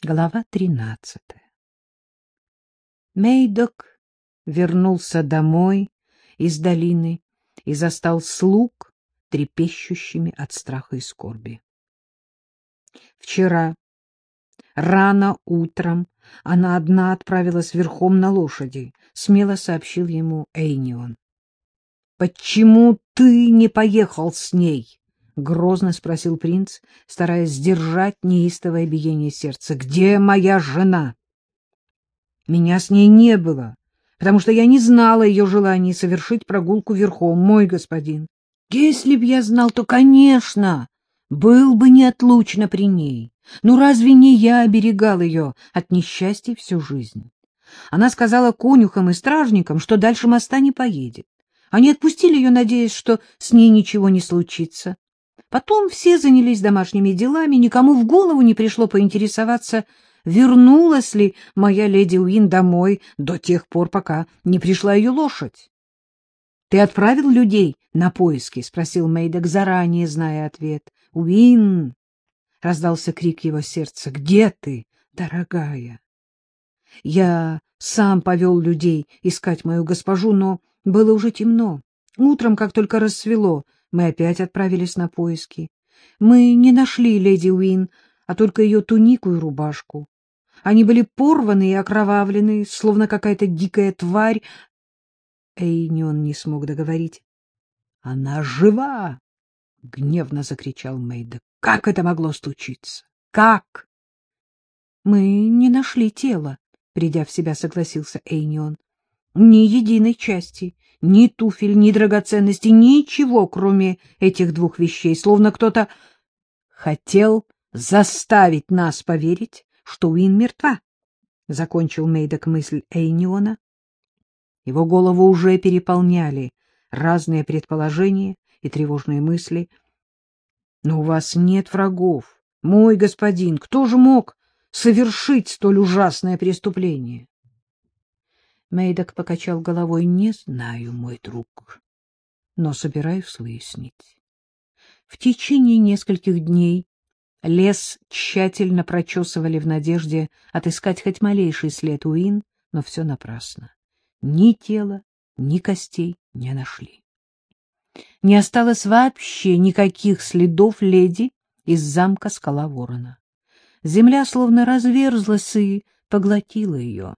Глава тринадцатая Мейдок вернулся домой из долины и застал слуг, трепещущими от страха и скорби. Вчера, рано утром, она одна отправилась верхом на лошади, смело сообщил ему Эйнион. — Почему ты не поехал с ней? — грозно спросил принц, стараясь сдержать неистовое биение сердца. — Где моя жена? — Меня с ней не было, потому что я не знала ее желания совершить прогулку верхом, мой господин. Если б я знал, то, конечно, был бы неотлучно при ней. Ну разве не я оберегал ее от несчастья всю жизнь? Она сказала конюхам и стражникам, что дальше моста не поедет. Они отпустили ее, надеясь, что с ней ничего не случится. Потом все занялись домашними делами, никому в голову не пришло поинтересоваться, вернулась ли моя леди Уин домой до тех пор, пока не пришла ее лошадь. — Ты отправил людей на поиски? — спросил Мейдок, заранее зная ответ. — Уин! — раздался крик его сердца. — Где ты, дорогая? Я сам повел людей искать мою госпожу, но было уже темно. Утром, как только рассвело, мы опять отправились на поиски. Мы не нашли леди Уин, а только ее тунику и рубашку. Они были порваны и окровавлены, словно какая-то дикая тварь. Эйнион не смог договорить. — Она жива! — гневно закричал Мейда. — Как это могло случиться? Как? — Мы не нашли тело, — придя в себя, согласился Эйнион. — Ни единой части ни туфель, ни драгоценностей, ничего, кроме этих двух вещей, словно кто-то хотел заставить нас поверить, что Уин мертва, — закончил Мейдок мысль Эйниона. Его голову уже переполняли разные предположения и тревожные мысли. — Но у вас нет врагов, мой господин, кто же мог совершить столь ужасное преступление? Мейдок покачал головой. — Не знаю, мой друг, но собираюсь выяснить. В течение нескольких дней лес тщательно прочесывали в надежде отыскать хоть малейший след Уин, но все напрасно. Ни тела, ни костей не нашли. Не осталось вообще никаких следов леди из замка Скала Ворона. Земля словно разверзлась и поглотила ее.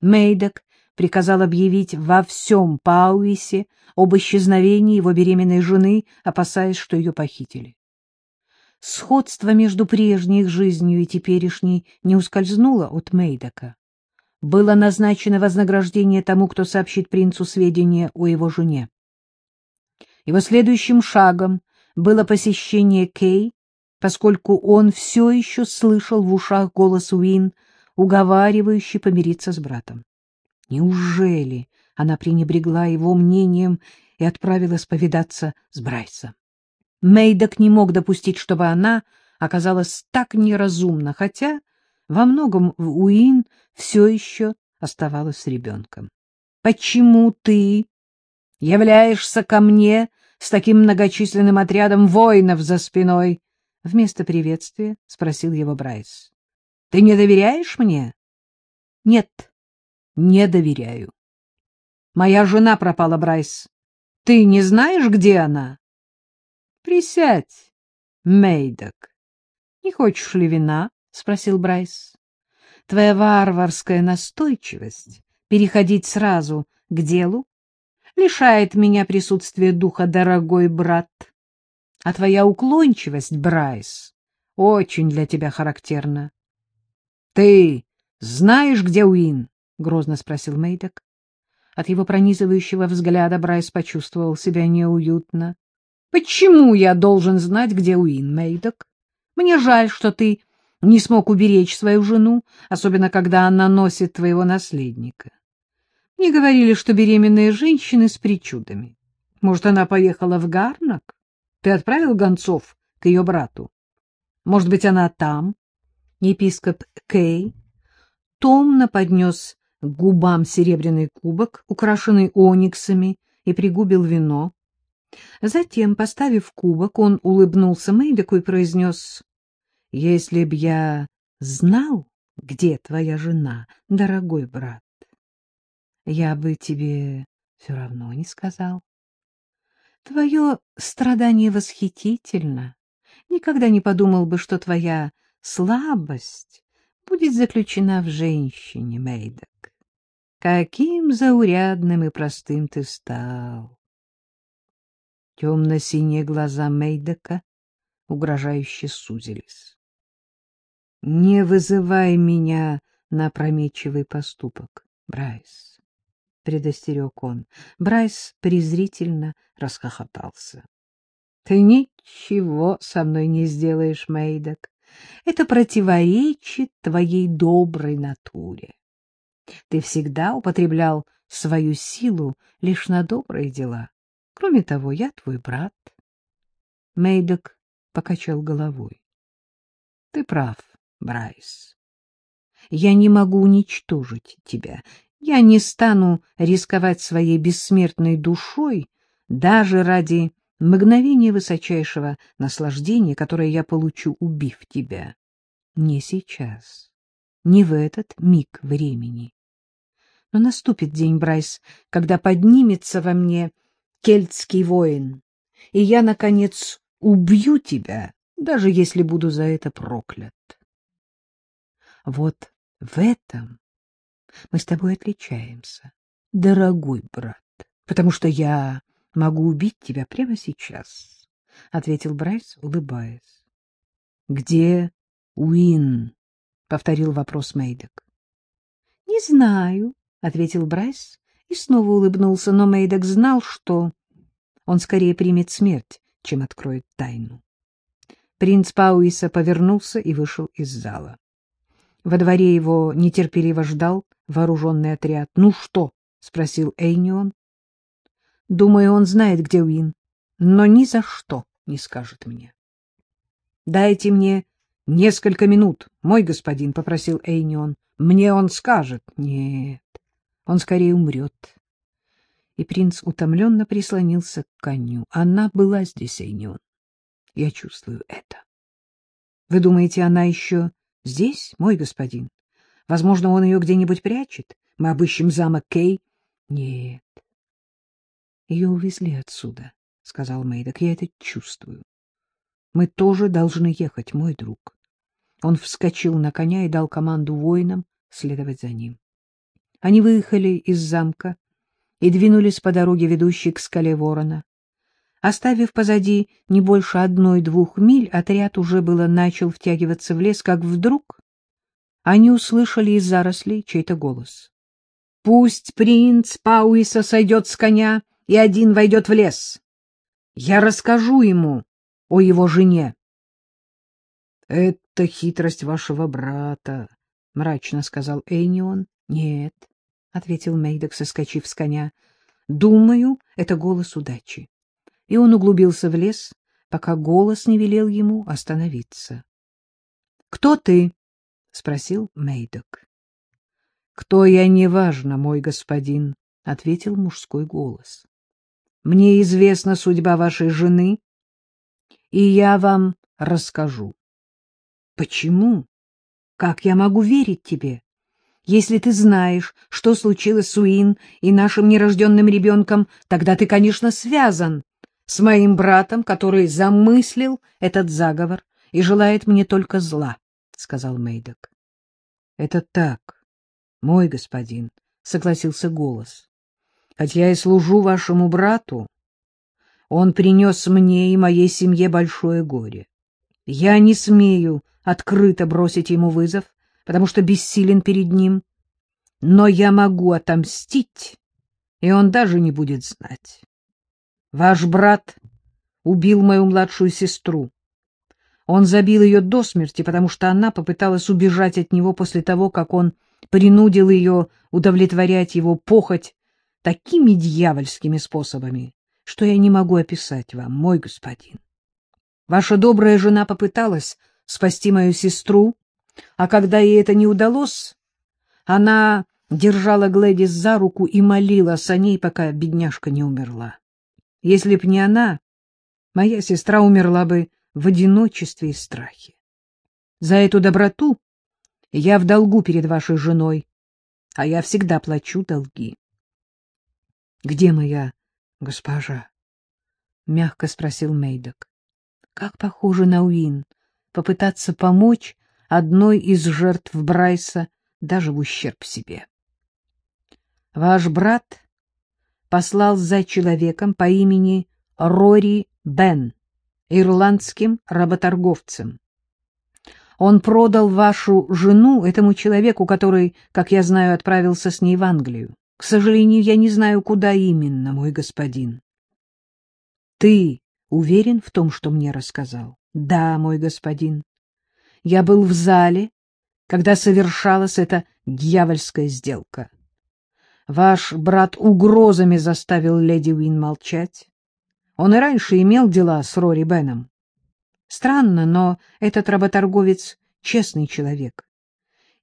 Мейдок приказал объявить во всем Пауисе об исчезновении его беременной жены, опасаясь, что ее похитили. Сходство между прежней их жизнью и теперешней не ускользнуло от Мейдока. Было назначено вознаграждение тому, кто сообщит принцу сведения о его жене. Его следующим шагом было посещение Кей, поскольку он все еще слышал в ушах голос Уин, уговаривающий помириться с братом. Неужели она пренебрегла его мнением и отправилась повидаться с Брайсом? Мейдок не мог допустить, чтобы она оказалась так неразумна, хотя во многом Уин все еще оставалась ребенком. — Почему ты являешься ко мне с таким многочисленным отрядом воинов за спиной? — вместо приветствия спросил его Брайс. — Ты не доверяешь мне? — Нет, не доверяю. Моя жена пропала, Брайс. Ты не знаешь, где она? Присядь, Мейдок. Не хочешь ли вина? спросил Брайс. Твоя варварская настойчивость переходить сразу к делу лишает меня присутствия духа, дорогой брат. А твоя уклончивость, Брайс, очень для тебя характерна. Ты знаешь, где Уин? — грозно спросил Мейдок. От его пронизывающего взгляда Брайс почувствовал себя неуютно. — Почему я должен знать, где Уин, Мейдок? Мне жаль, что ты не смог уберечь свою жену, особенно когда она носит твоего наследника. Мне говорили, что беременные женщины с причудами. Может, она поехала в Гарнак? Ты отправил гонцов к ее брату? Может быть, она там? Епископ Кей томно поднес к губам серебряный кубок, украшенный ониксами, и пригубил вино. Затем, поставив кубок, он улыбнулся Мэйдеку и произнес, — Если б я знал, где твоя жена, дорогой брат? Я бы тебе все равно не сказал. Твое страдание восхитительно. Никогда не подумал бы, что твоя слабость будет заключена в женщине, Мейдок. Каким заурядным и простым ты стал! Темно-синие глаза Мейдока угрожающе сузились. — Не вызывай меня на опрометчивый поступок, Брайс, — предостерег он. Брайс презрительно расхохотался. — Ты ничего со мной не сделаешь, Мейдок. Это противоречит твоей доброй натуре. Ты всегда употреблял свою силу лишь на добрые дела. Кроме того, я твой брат. Мейдок покачал головой. — Ты прав, Брайс. Я не могу уничтожить тебя. Я не стану рисковать своей бессмертной душой даже ради мгновения высочайшего наслаждения, которое я получу, убив тебя. Не сейчас, не в этот миг времени. Но наступит день, Брайс, когда поднимется во мне кельтский воин, и я, наконец, убью тебя, даже если буду за это проклят. Вот в этом мы с тобой отличаемся, дорогой брат, потому что я могу убить тебя прямо сейчас, — ответил Брайс, улыбаясь. — Где Уин? — повторил вопрос Мейдок. — Не знаю, — ответил Брайс и снова улыбнулся, но Мейдок знал, что он скорее примет смерть, чем откроет тайну. Принц Пауиса повернулся и вышел из зала. Во дворе его нетерпеливо ждал вооруженный отряд. — Ну что? — спросил Эйнион. — Думаю, он знает, где Уин, но ни за что не скажет мне. — Дайте мне несколько минут, мой господин, — попросил Эйнион. — Мне он скажет. — Нет, он скорее умрет и принц утомленно прислонился к коню. Она была здесь, Эйнюн. Я чувствую это. Вы думаете, она еще здесь, мой господин? Возможно, он ее где-нибудь прячет? Мы обыщем замок Кей? Нет. Ее увезли отсюда, — сказал Мэйдок. Я это чувствую. Мы тоже должны ехать, мой друг. Он вскочил на коня и дал команду воинам следовать за ним. Они выехали из замка и двинулись по дороге, ведущей к скале ворона. Оставив позади не больше одной-двух миль, отряд уже было начал втягиваться в лес, как вдруг они услышали из зарослей чей-то голос. — Пусть принц Пауиса сойдет с коня и один войдет в лес. Я расскажу ему о его жене. — Это хитрость вашего брата, — мрачно сказал Эйнион. — Нет, — ответил Мейдок, соскочив с коня. — Думаю, это голос удачи. И он углубился в лес, пока голос не велел ему остановиться. — Кто ты? — спросил Мейдок. — Кто я, неважно, мой господин, — ответил мужской голос. — Мне известна судьба вашей жены, и я вам расскажу. — Почему? Как я могу верить тебе? Если ты знаешь, что случилось с Уин и нашим нерожденным ребенком, тогда ты, конечно, связан с моим братом, который замыслил этот заговор и желает мне только зла, — сказал Мейдок. — Это так, мой господин, — согласился голос. — Хотя я и служу вашему брату, он принес мне и моей семье большое горе. Я не смею открыто бросить ему вызов, потому что бессилен перед ним. Но я могу отомстить, и он даже не будет знать. Ваш брат убил мою младшую сестру. Он забил ее до смерти, потому что она попыталась убежать от него после того, как он принудил ее удовлетворять его похоть такими дьявольскими способами, что я не могу описать вам, мой господин. Ваша добрая жена попыталась спасти мою сестру, а когда ей это не удалось, она держала Глэдис за руку и молилась о ней, пока бедняжка не умерла. Если б не она, моя сестра умерла бы в одиночестве и страхе. За эту доброту Я в долгу перед вашей женой, а я всегда плачу долги. — Где моя госпожа? — мягко спросил Мейдок. — Как похоже на Уин попытаться помочь одной из жертв Брайса даже в ущерб себе. Ваш брат послал за человеком по имени Рори Бен, ирландским работорговцем. Он продал вашу жену этому человеку, который, как я знаю, отправился с ней в Англию. К сожалению, я не знаю, куда именно, мой господин. Ты уверен в том, что мне рассказал? Да, мой господин. Я был в зале, когда совершалась эта дьявольская сделка. Ваш брат угрозами заставил леди Уин молчать. Он и раньше имел дела с Рори Беном. Странно, но этот работорговец — честный человек.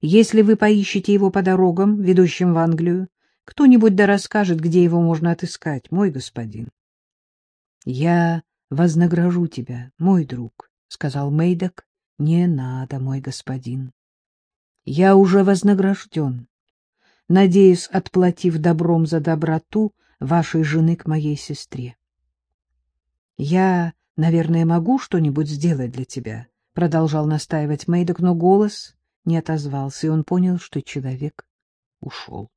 Если вы поищете его по дорогам, ведущим в Англию, кто-нибудь да расскажет, где его можно отыскать, мой господин. — Я вознагражу тебя, мой друг, — сказал Мейдок. — Не надо, мой господин. Я уже вознагражден, надеюсь, отплатив добром за доброту вашей жены к моей сестре. — Я Наверное, могу что-нибудь сделать для тебя, — продолжал настаивать Мейдок, но голос не отозвался, и он понял, что человек ушел.